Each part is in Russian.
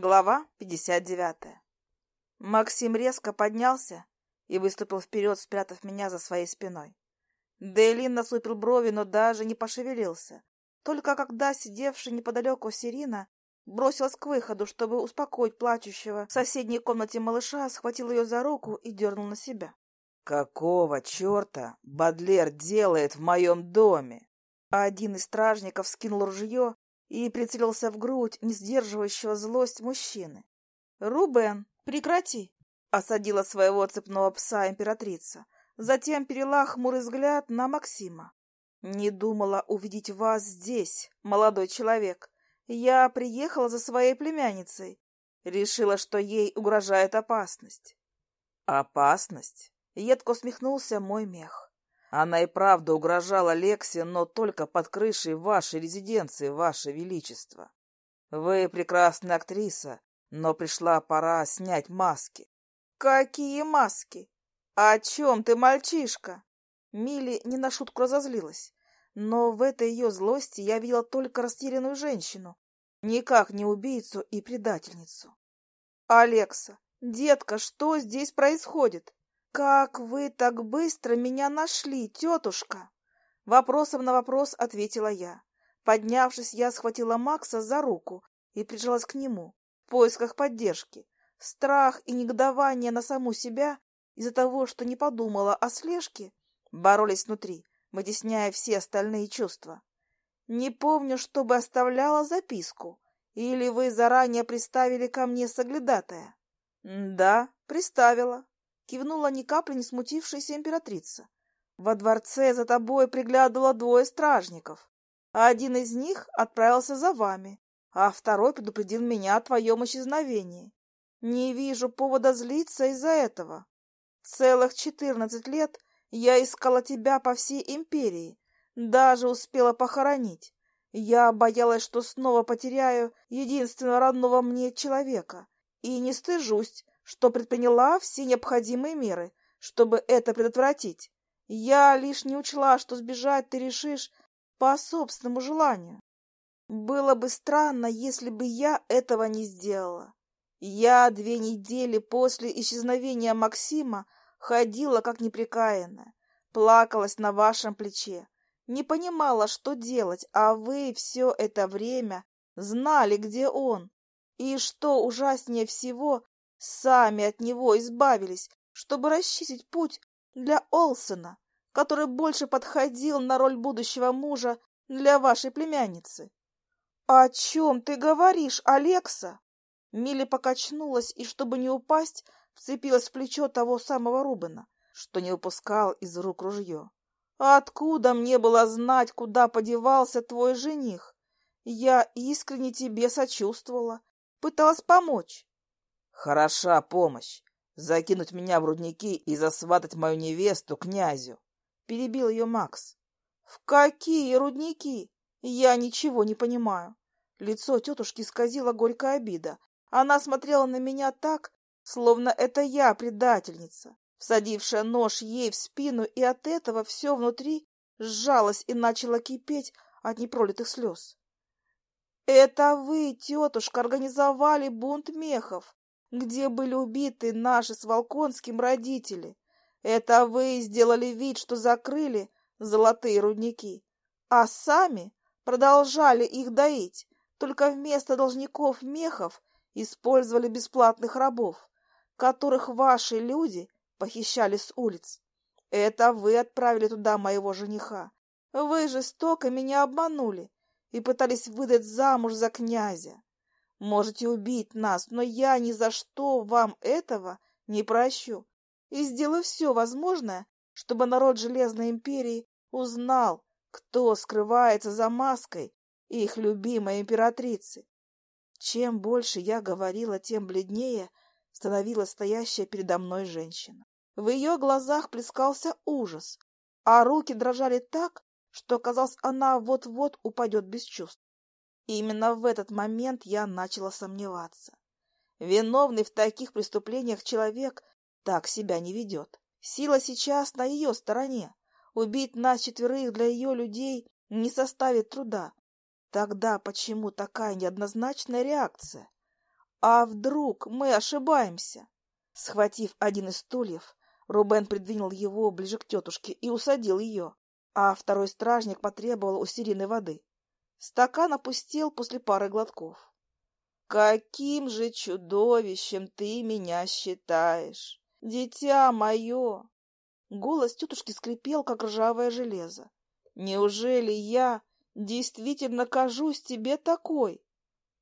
Глава 59. Максим резко поднялся и выступил вперед, спрятав меня за своей спиной. Дейлин насупил брови, но даже не пошевелился. Только когда сидевший неподалеку Сирина бросилась к выходу, чтобы успокоить плачущего в соседней комнате малыша, схватил ее за руку и дернул на себя. «Какого черта Бадлер делает в моем доме?» Один из стражников скинул ружье и прицелился в грудь не сдерживающего злость мужчины. «Рубен, прекрати!» — осадила своего цепного пса императрица. Затем перела хмурый взгляд на Максима. «Не думала увидеть вас здесь, молодой человек. Я приехала за своей племянницей. Решила, что ей угрожает опасность». «Опасность?» — едко усмехнулся мой мех. Она и правда угрожала Лексе, но только под крышей вашей резиденции, ваше величество. Вы прекрасная актриса, но пришла пора снять маски. Какие маски? О чем ты, мальчишка? Милли не на шутку разозлилась, но в этой ее злости я видела только растерянную женщину, никак не убийцу и предательницу. Алекса, детка, что здесь происходит? «Как вы так быстро меня нашли, тетушка?» Вопросом на вопрос ответила я. Поднявшись, я схватила Макса за руку и прижалась к нему в поисках поддержки. Страх и негодование на саму себя из-за того, что не подумала о слежке, боролись внутри, вытесняя все остальные чувства. Не помню, чтобы оставляла записку. Или вы заранее приставили ко мне соглядатая? Да, приставила кивнула ни капли не смутившаяся императрица. Во дворце за тобой приглядывало двое стражников. Один из них отправился за вами, а второй предупредил меня о твоем исчезновении. Не вижу повода злиться из-за этого. Целых четырнадцать лет я искала тебя по всей империи, даже успела похоронить. Я боялась, что снова потеряю единственного родного мне человека, и не стыжусь что предприняла все необходимые меры, чтобы это предотвратить. Я лишь не учла, что сбежать ты решишь по собственному желанию. Было бы странно, если бы я этого не сделала. Я две недели после исчезновения Максима ходила как непрекаянная, плакалась на вашем плече, не понимала, что делать, а вы все это время знали, где он. И что ужаснее всего, сами от него избавились, чтобы расчистить путь для Олсона, который больше подходил на роль будущего мужа для вашей племянницы. — О чем ты говоришь, Алекса? Милли покачнулась и, чтобы не упасть, вцепилась в плечо того самого Рубена, что не выпускал из рук ружье. «Откуда мне было знать, куда подевался твой жених? Я искренне тебе сочувствовала, пыталась помочь. Хороша помощь. Закинуть меня в рудники и засватать мою невесту князю. Перебил ее Макс. В какие рудники? Я ничего не понимаю. Лицо тетушки исказило горькая обида. Она смотрела на меня так, словно это я предательница, всадившая нож ей в спину, и от этого все внутри сжалось и начало кипеть от непролитых слез. «Это вы, тетушка, организовали бунт мехов где были убиты наши с Волконским родители. Это вы сделали вид, что закрыли золотые рудники, а сами продолжали их доить, только вместо должников мехов использовали бесплатных рабов, которых ваши люди похищали с улиц. Это вы отправили туда моего жениха. Вы жестоко меня обманули и пытались выдать замуж за князя. Можете убить нас, но я ни за что вам этого не прощу и сделаю все возможное, чтобы народ Железной Империи узнал, кто скрывается за маской их любимой императрицы. Чем больше я говорила, тем бледнее становилась стоящая передо мной женщина. В ее глазах плескался ужас, а руки дрожали так, что, казалось, она вот-вот упадет без чувств. И именно в этот момент я начала сомневаться. Виновный в таких преступлениях человек так себя не ведет. Сила сейчас на ее стороне. Убить нас четверых для ее людей не составит труда. Тогда почему такая неоднозначная реакция? А вдруг мы ошибаемся? Схватив один из стульев, Рубен придвинул его ближе к тетушке и усадил ее, а второй стражник потребовал у Сирины воды. Стакан опустел после пары глотков. «Каким же чудовищем ты меня считаешь, дитя мое!» Голос тетушки скрипел, как ржавое железо. «Неужели я действительно кажусь тебе такой?»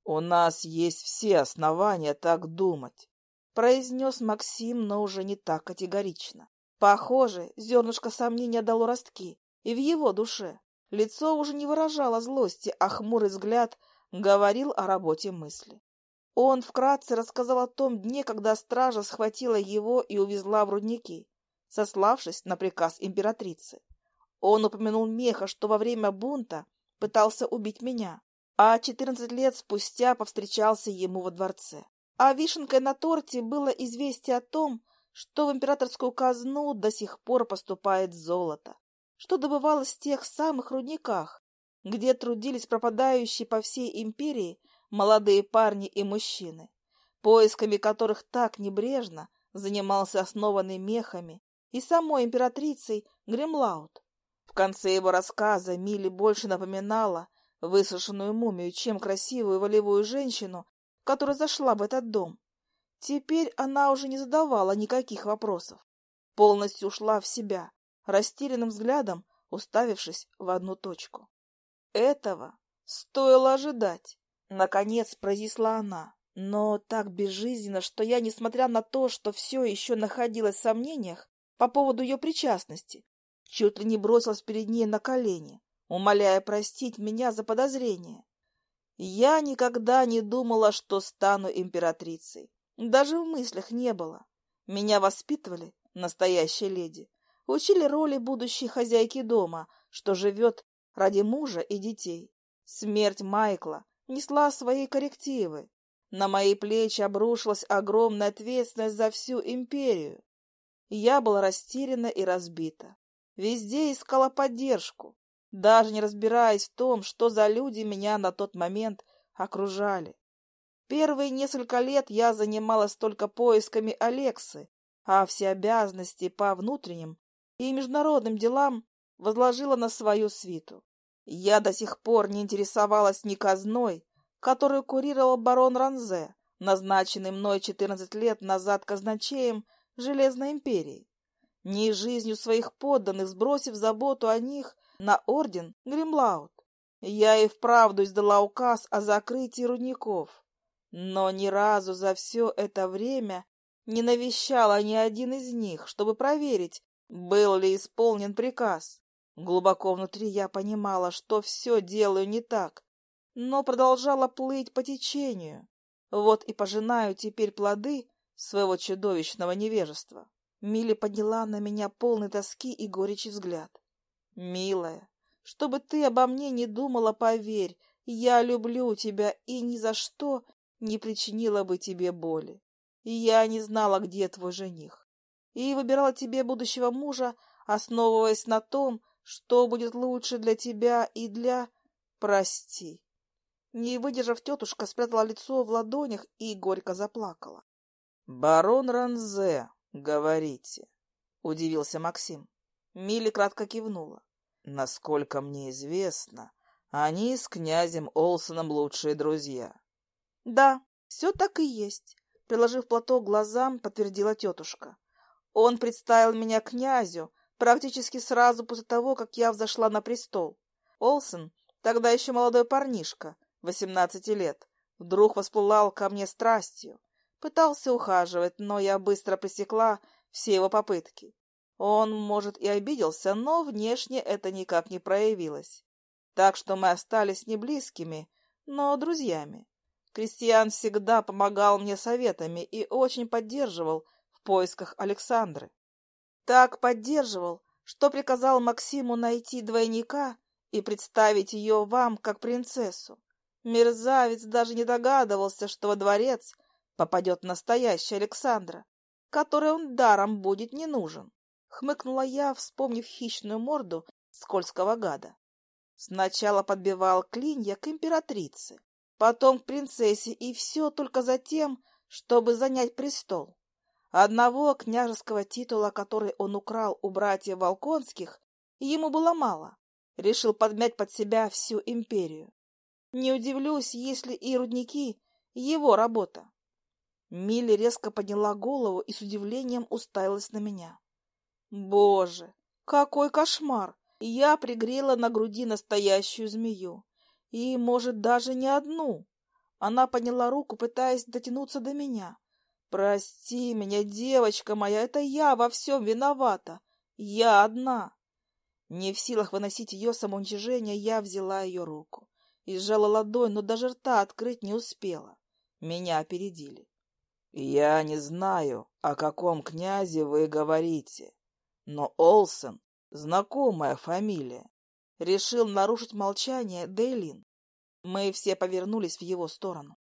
«У нас есть все основания так думать», — произнес Максим, но уже не так категорично. Похоже, зернышко сомнения дало ростки и в его душе. Лицо уже не выражало злости, а хмурый взгляд говорил о работе мысли. Он вкратце рассказал о том дне, когда стража схватила его и увезла в рудники сославшись на приказ императрицы. Он упомянул Меха, что во время бунта пытался убить меня, а четырнадцать лет спустя повстречался ему во дворце. А вишенкой на торте было известие о том, что в императорскую казну до сих пор поступает золото, что добывалось в тех самых рудниках, где трудились пропадающие по всей империи молодые парни и мужчины, поисками которых так небрежно занимался основанный мехами и самой императрицей Гремлаут. В конце его рассказа Милли больше напоминала высушенную мумию, чем красивую волевую женщину, которая зашла в этот дом. Теперь она уже не задавала никаких вопросов, полностью ушла в себя, растерянным взглядом уставившись в одну точку. Этого стоило ожидать. Наконец произнесла она, но так безжизненно, что я, несмотря на то, что все еще находилась в сомнениях, по поводу ее причастности. Чуть ли не бросилась перед ней на колени, умоляя простить меня за подозрение. Я никогда не думала, что стану императрицей. Даже в мыслях не было. Меня воспитывали, настоящие леди, учили роли будущей хозяйки дома, что живет ради мужа и детей. Смерть Майкла несла свои коррективы. На мои плечи обрушилась огромная ответственность за всю империю. Я была растеряна и разбита. Везде искала поддержку, даже не разбираясь в том, что за люди меня на тот момент окружали. Первые несколько лет я занималась только поисками Алексы, а все обязанности по внутренним и международным делам возложила на свою свиту. Я до сих пор не интересовалась ни казной, которую курировал барон Ранзе, назначенный мной 14 лет назад казначеем Железной империи, не жизнью своих подданных, сбросив заботу о них на орден Гримлаут. Я и вправду издала указ о закрытии рудников, но ни разу за все это время не навещала ни один из них, чтобы проверить, был ли исполнен приказ. Глубоко внутри я понимала, что все делаю не так, но продолжала плыть по течению. Вот и пожинаю теперь плоды своего чудовищного невежества. Милли подняла на меня полный тоски и горечи взгляд. «Милая, чтобы ты обо мне не думала, поверь, я люблю тебя и ни за что не причинила бы тебе боли. Я не знала, где твой жених, и выбирала тебе будущего мужа, основываясь на том, что будет лучше для тебя и для... Прости». Не выдержав, тетушка спрятала лицо в ладонях и горько заплакала. «Барон Ранзе, говорите», — удивился Максим. Милли кратко кивнула. «Насколько мне известно, они с князем Олсоном лучшие друзья». «Да, все так и есть», — приложив платок к глазам, подтвердила тетушка. «Он представил меня князю практически сразу после того, как я взошла на престол. Олсон, тогда еще молодой парнишка, восемнадцати лет, вдруг воспылал ко мне страстью. Пытался ухаживать, но я быстро пресекла все его попытки. Он, может, и обиделся, но внешне это никак не проявилось. Так что мы остались не близкими, но друзьями. Кристиан всегда помогал мне советами и очень поддерживал поисках Александры. Так поддерживал, что приказал Максиму найти двойника и представить ее вам как принцессу. Мерзавец даже не догадывался, что во дворец попадет настоящая Александра, которой он даром будет не нужен. Хмыкнула я, вспомнив хищную морду скользкого гада. Сначала подбивал клинья к императрице, потом к принцессе, и все только за тем, чтобы занять престол. Одного княжеского титула, который он украл у братьев Волконских, ему было мало. Решил подмять под себя всю империю. Не удивлюсь, если и рудники — его работа. Милли резко подняла голову и с удивлением уставилась на меня. Боже, какой кошмар! Я пригрела на груди настоящую змею. И, может, даже не одну. Она подняла руку, пытаясь дотянуться до меня. «Прости меня, девочка моя, это я во всем виновата. Я одна». Не в силах выносить ее самоуничижение, я взяла ее руку и сжала ладонь, но даже рта открыть не успела. Меня опередили. «Я не знаю, о каком князе вы говорите, но Олсен — знакомая фамилия». Решил нарушить молчание Дейлин. Мы все повернулись в его сторону.